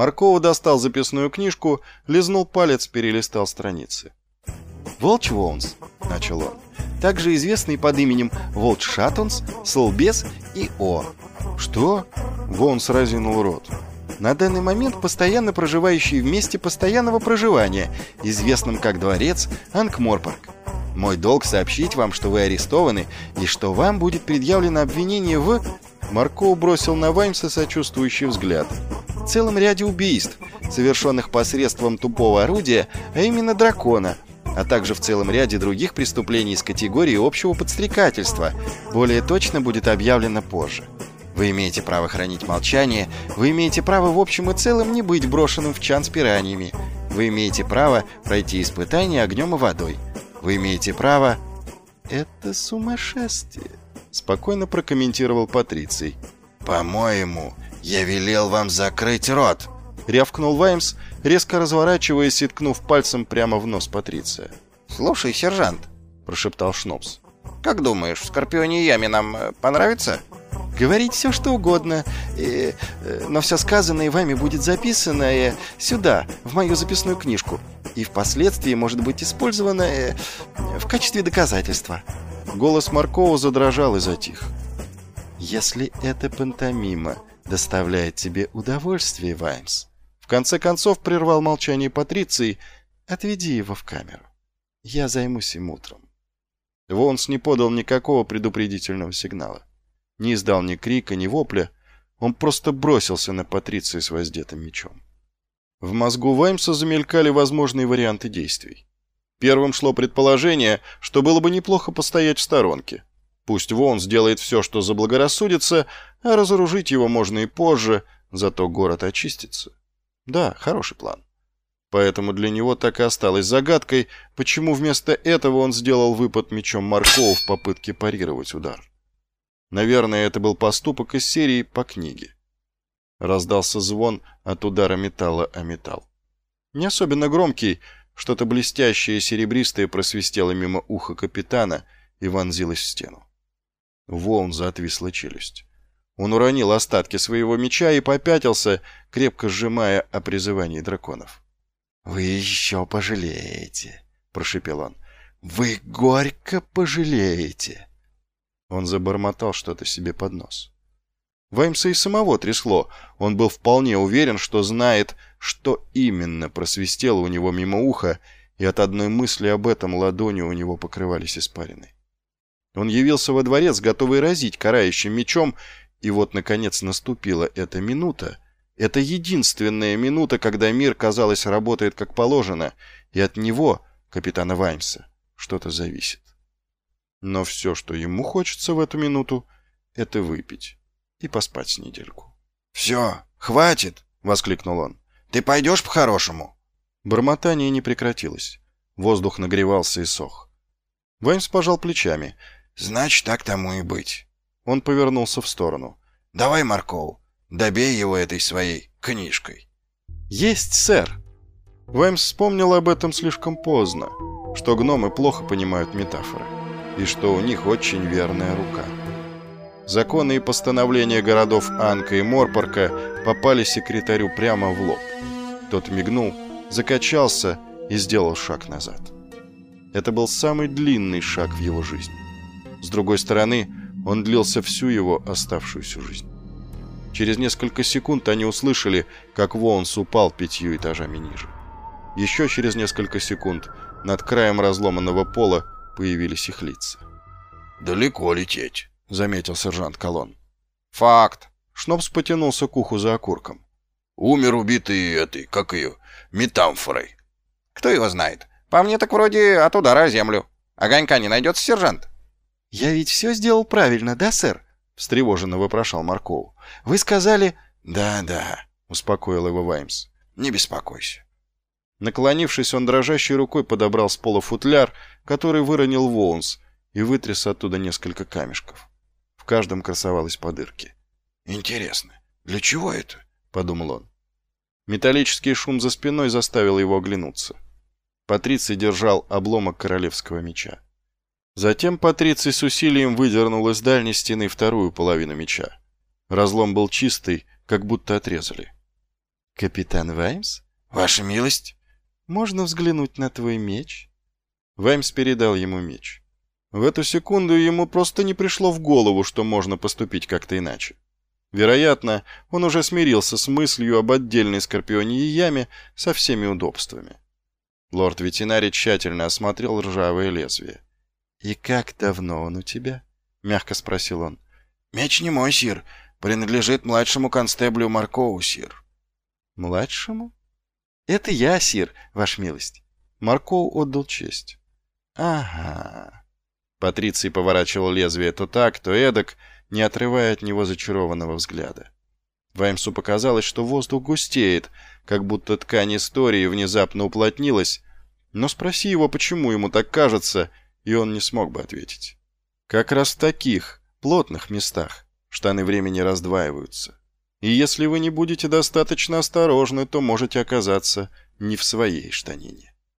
Маркова достал записную книжку, лизнул палец, перелистал страницы. «Волч Воунс», — начал он, также известный под именем Волч Шаттонс, Солбес и О. «Что?» — Воунс разинул рот. На данный момент постоянно проживающий в месте постоянного проживания, известном как дворец Анкморпорг. Мой долг сообщить вам, что вы арестованы и что вам будет предъявлено обвинение в... Марков бросил на Ваймса сочувствующий взгляд. Целом ряде убийств, совершенных посредством тупого орудия, а именно дракона, а также в целом ряде других преступлений из категории общего подстрекательства. Более точно будет объявлено позже. Вы имеете право хранить молчание, вы имеете право в общем и целом не быть брошенным в чан с пираньями, вы имеете право пройти испытание огнем и водой, вы имеете право... Это сумасшествие, спокойно прокомментировал Патриций. По-моему, я велел вам закрыть рот, рявкнул Ваймс, резко разворачиваясь и ткнув пальцем прямо в нос Патриция. «Слушай, сержант», — прошептал Шнопс, — «как думаешь, в Скорпионе яме нам э, понравится?» Говорить все, что угодно, э, э, но все сказанное вами будет записано э, сюда, в мою записную книжку, и впоследствии может быть использовано э, в качестве доказательства». Голос Маркова задрожал и затих. «Если эта пантомима доставляет тебе удовольствие, Ваймс», в конце концов прервал молчание Патриции, «отведи его в камеру. Я займусь им утром». Вонс не подал никакого предупредительного сигнала не издал ни крика, ни вопля, он просто бросился на Патриция с воздетым мечом. В мозгу Ваймса замелькали возможные варианты действий. Первым шло предположение, что было бы неплохо постоять в сторонке. Пусть Вон сделает все, что заблагорассудится, а разоружить его можно и позже, зато город очистится. Да, хороший план. Поэтому для него так и осталось загадкой, почему вместо этого он сделал выпад мечом Маркова в попытке парировать удар. Наверное, это был поступок из серии по книге. Раздался звон от удара металла о металл. Не особенно громкий, что-то блестящее серебристое просвистело мимо уха капитана и вонзилось в стену. Волн заотвисла челюсть. Он уронил остатки своего меча и попятился, крепко сжимая о призывании драконов. «Вы еще пожалеете», — прошепел он. «Вы горько пожалеете». Он забормотал что-то себе под нос. Ваймса и самого трясло. Он был вполне уверен, что знает, что именно просвистело у него мимо уха, и от одной мысли об этом ладони у него покрывались испариной. Он явился во дворец, готовый разить карающим мечом, и вот, наконец, наступила эта минута. Это единственная минута, когда мир, казалось, работает как положено, и от него, капитана Ваймса, что-то зависит. Но все, что ему хочется в эту минуту, это выпить и поспать с недельку. «Все, хватит!» — воскликнул он. «Ты пойдешь по-хорошему?» Бормотание не прекратилось. Воздух нагревался и сох. Ваймс пожал плечами. «Значит, так тому и быть». Он повернулся в сторону. «Давай, Марков, добей его этой своей книжкой». «Есть, сэр!» Ваймс вспомнил об этом слишком поздно, что гномы плохо понимают метафоры и что у них очень верная рука. Законы и постановления городов Анка и Морпорка попали секретарю прямо в лоб. Тот мигнул, закачался и сделал шаг назад. Это был самый длинный шаг в его жизни. С другой стороны, он длился всю его оставшуюся жизнь. Через несколько секунд они услышали, как Воунс упал пятью этажами ниже. Еще через несколько секунд над краем разломанного пола появились их лица. «Далеко лететь», — заметил сержант Колон. «Факт». Шнопс потянулся к уху за окурком. «Умер убитый этой, как ее, метамфорой». «Кто его знает? По мне так вроде от удара о землю. Огонька не найдется, сержант?» «Я ведь все сделал правильно, да, сэр?» — встревоженно вопрошал Марков. «Вы сказали...» «Да-да», — успокоил его Ваймс. «Не беспокойся». Наклонившись, он дрожащей рукой подобрал с пола футляр, который выронил Воунс, и вытряс оттуда несколько камешков. В каждом красовалась по дырке. «Интересно, для чего это?» — подумал он. Металлический шум за спиной заставил его оглянуться. Патриций держал обломок королевского меча. Затем Патриций с усилием выдернул из дальней стены вторую половину меча. Разлом был чистый, как будто отрезали. Капитан Ваймс? Ваша милость? Можно взглянуть на твой меч? Ваймс передал ему меч. В эту секунду ему просто не пришло в голову, что можно поступить как-то иначе. Вероятно, он уже смирился с мыслью об отдельной скорпионьей яме со всеми удобствами. Лорд-ветеринарий тщательно осмотрел ржавое лезвие. «И как давно он у тебя?» — мягко спросил он. «Меч не мой, сир. Принадлежит младшему констеблю Маркову, сир». «Младшему?» «Это я, сир, ваша милость». Марков отдал честь. «Ага». Патриций поворачивал лезвие то так, то эдак, не отрывая от него зачарованного взгляда. Ваймсу показалось, что воздух густеет, как будто ткань истории внезапно уплотнилась, но спроси его, почему ему так кажется, и он не смог бы ответить. Как раз в таких, плотных местах, штаны времени раздваиваются. И если вы не будете достаточно осторожны, то можете оказаться не в своей штанине.